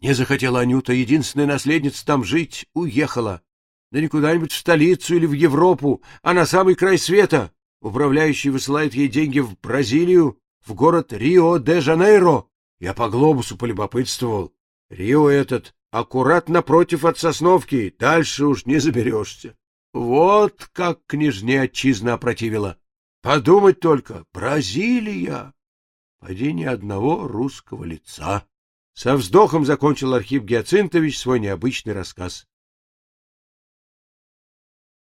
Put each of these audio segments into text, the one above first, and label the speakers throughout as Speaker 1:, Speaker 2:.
Speaker 1: Не захотела Анюта, единственная наследница, там жить, уехала. Да не куда-нибудь в столицу или в Европу, а на самый край света. Управляющий высылает ей деньги в Бразилию, в город Рио-де-Жанейро. Я по глобусу полюбопытствовал. Рио этот аккурат напротив от Сосновки, дальше уж не заберешься. Вот как княжне отчизна опротивила. Подумать только, Бразилия! Поди одного русского лица. Со вздохом закончил Архип Гиацинтович свой необычный рассказ.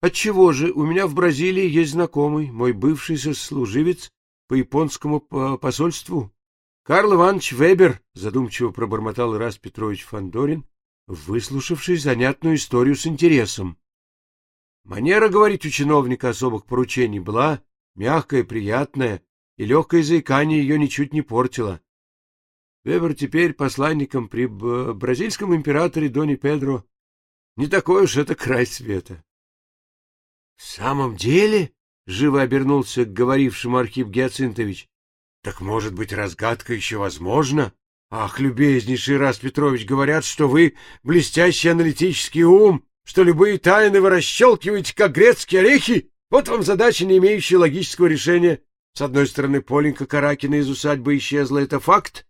Speaker 1: Отчего же у меня в Бразилии есть знакомый, мой бывший сослуживец по японскому посольству? Карл Иванович Вебер, задумчиво пробормотал Ирас Петрович Фандорин, выслушавший занятную историю с интересом. Манера говорить у чиновника особых поручений была мягкая, приятная, и легкое заикание ее ничуть не портило. Вебер теперь посланником при бразильском императоре Доне Педро. Не такой уж это край света. — В самом деле? — живо обернулся к говорившему Архип Геоцинтович. — Так, может быть, разгадка еще возможна? Ах, любезнейший раз, Петрович, говорят, что вы блестящий аналитический ум, что любые тайны вы расщелкиваете, как грецкие орехи. Вот вам задача, не имеющая логического решения. С одной стороны, Поленька Каракина из усадьбы исчезла, это факт.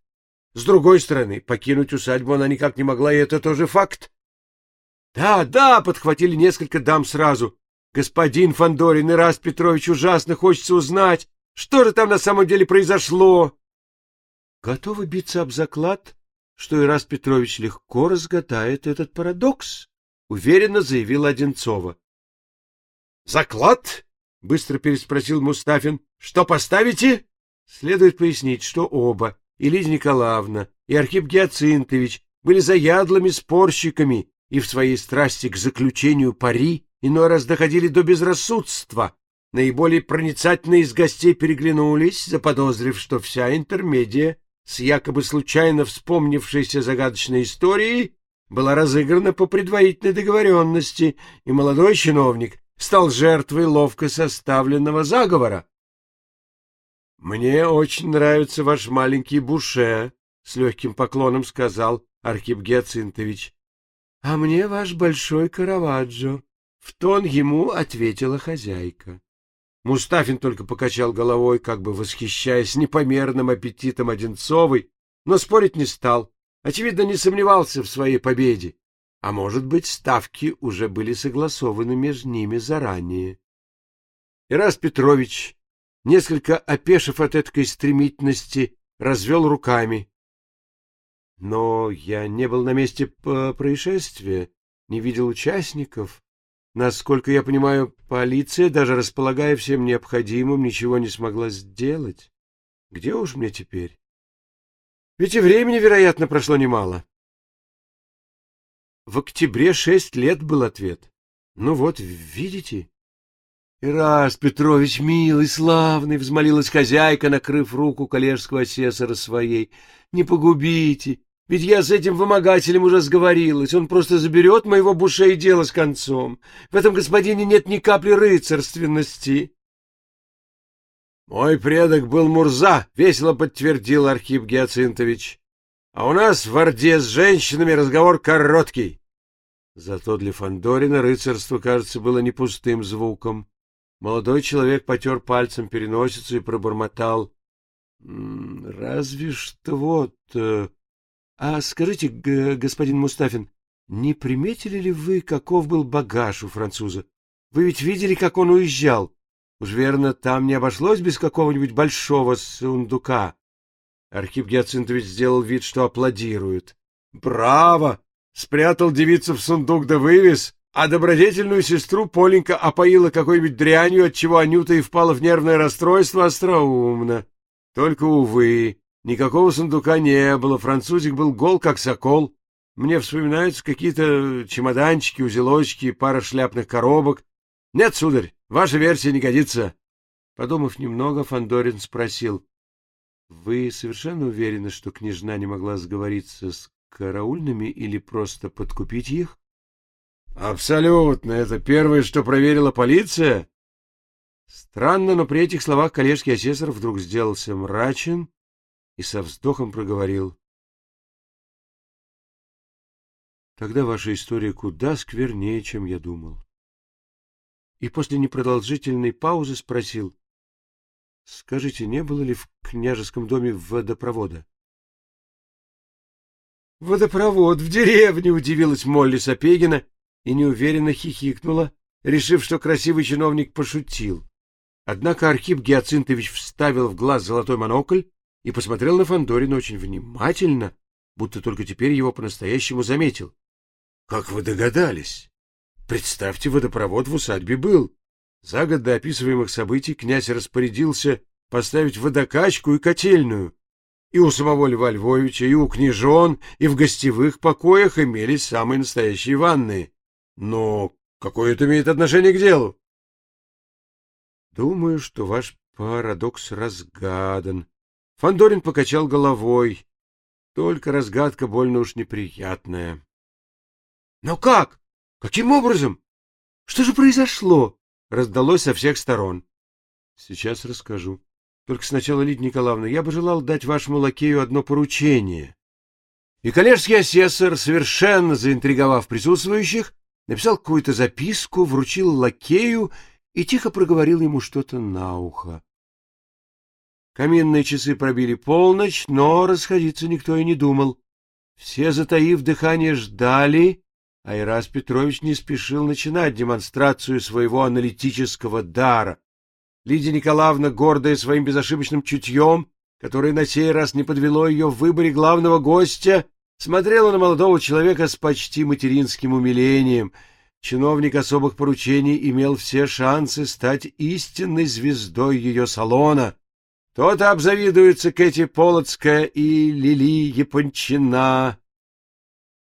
Speaker 1: С другой стороны, покинуть усадьбу она никак не могла, и это тоже факт. Да, да, подхватили несколько дам сразу. Господин Фандорин и Раст Петрович ужасно хочется узнать, что же там на самом деле произошло. Готовы биться об заклад, что Ираст Петрович легко разгадает этот парадокс, уверенно заявила Одинцова. Заклад? быстро переспросил Мустафин. Что поставите? Следует пояснить, что оба, и Лидия Николаевна, и Архип Гиацинтович, были заядлыми спорщиками и в своей страсти к заключению пари иной раз доходили до безрассудства. Наиболее проницательные из гостей переглянулись, заподозрив, что вся интермедия с якобы случайно вспомнившейся загадочной историей была разыграна по предварительной договоренности, и молодой чиновник стал жертвой ловко составленного заговора. — Мне очень нравится ваш маленький буше, — с легким поклоном сказал Архип Геоцинтович. — А мне ваш большой Караваджо, — в тон ему ответила хозяйка. Мустафин только покачал головой, как бы восхищаясь непомерным аппетитом Одинцовой, но спорить не стал, очевидно, не сомневался в своей победе. А может быть, ставки уже были согласованы между ними заранее. Ирас Петрович, несколько опешив от этой стремительности, развел руками. Но я не был на месте происшествия, не видел участников. Насколько я понимаю, полиция, даже располагая всем необходимым, ничего не смогла сделать. Где уж мне теперь? Ведь и времени, вероятно, прошло немало. В октябре шесть лет был ответ. Ну вот, видите? Ирас Петрович, милый, славный, взмолилась хозяйка, накрыв руку коллежского асессора своей. Не погубите, ведь я с этим вымогателем уже сговорилась. Он просто заберет моего буше и дело с концом. В этом господине нет ни капли рыцарственности. Мой предок был Мурза, весело подтвердил Архип Геоцинтович. А у нас в Орде с женщинами разговор короткий. Зато для Фандорина рыцарство, кажется, было не пустым звуком. Молодой человек потер пальцем переносицу и пробормотал. — Разве что вот... Э, а скажите, господин Мустафин, не приметили ли вы, каков был багаж у француза? Вы ведь видели, как он уезжал? Уж верно, там не обошлось без какого-нибудь большого сундука. Архип Гиацинтович сделал вид, что аплодирует. «Браво! Спрятал девицу в сундук да вывез, а добродетельную сестру Поленька опоила какой-нибудь дрянью, отчего Анюта и впала в нервное расстройство остроумно. Только, увы, никакого сундука не было, французик был гол, как сокол. Мне вспоминаются какие-то чемоданчики, узелочки, пара шляпных коробок. Нет, сударь, ваша версия не годится. Подумав немного, Фандорин спросил. Вы совершенно уверены, что княжна не могла сговориться с караульными или просто подкупить их? Абсолютно. Это первое, что проверила полиция. Странно, но при этих словах коллежский асессор вдруг сделался мрачен и со вздохом проговорил. Тогда ваша история куда сквернее, чем я думал. И после непродолжительной паузы спросил. — Скажите, не было ли в княжеском доме водопровода? — Водопровод в деревне! — удивилась Молли Сапегина и неуверенно хихикнула, решив, что красивый чиновник пошутил. Однако Архип Гиацинтович вставил в глаз золотой монокль и посмотрел на Фандорина очень внимательно, будто только теперь его по-настоящему заметил. — Как вы догадались? Представьте, водопровод в усадьбе был. За год до описываемых событий князь распорядился поставить водокачку и котельную. И у самого Льва Львовича, и у княжон, и в гостевых покоях имелись самые настоящие ванны. Но какое это имеет отношение к делу? Думаю, что ваш парадокс разгадан. Фандорин покачал головой. Только разгадка больно уж неприятная. Но как? Каким образом? Что же произошло? Раздалось со всех сторон. Сейчас расскажу. Только сначала, Лидия Николаевна, я бы желал дать вашему лакею одно поручение. И коллежский асессор, совершенно заинтриговав присутствующих, написал какую-то записку, вручил лакею и тихо проговорил ему что-то на ухо. Каминные часы пробили полночь, но расходиться никто и не думал. Все, затаив дыхание, ждали, а Ирас Петрович не спешил начинать демонстрацию своего аналитического дара. Лидия Николаевна, гордая своим безошибочным чутьем, которое на сей раз не подвело ее в выборе главного гостя, смотрела на молодого человека с почти материнским умилением — чиновник особых поручений имел все шансы стать истинной звездой ее салона. То-то обзавидуются Кэти Полоцкая и Лили Япончина.